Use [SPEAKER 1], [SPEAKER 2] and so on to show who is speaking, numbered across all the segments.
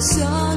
[SPEAKER 1] so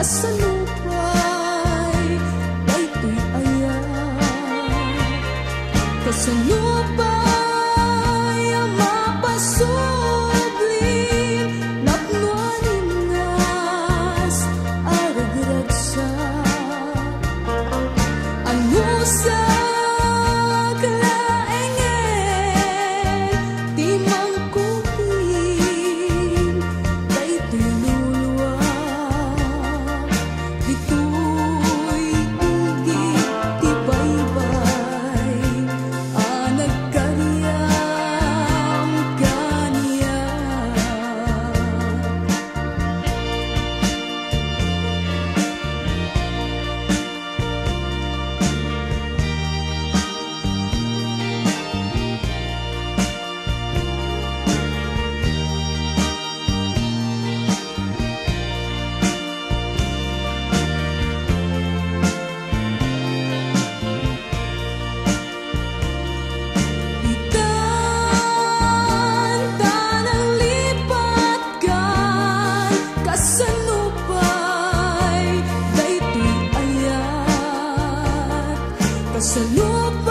[SPEAKER 1] essa noite. sa lupa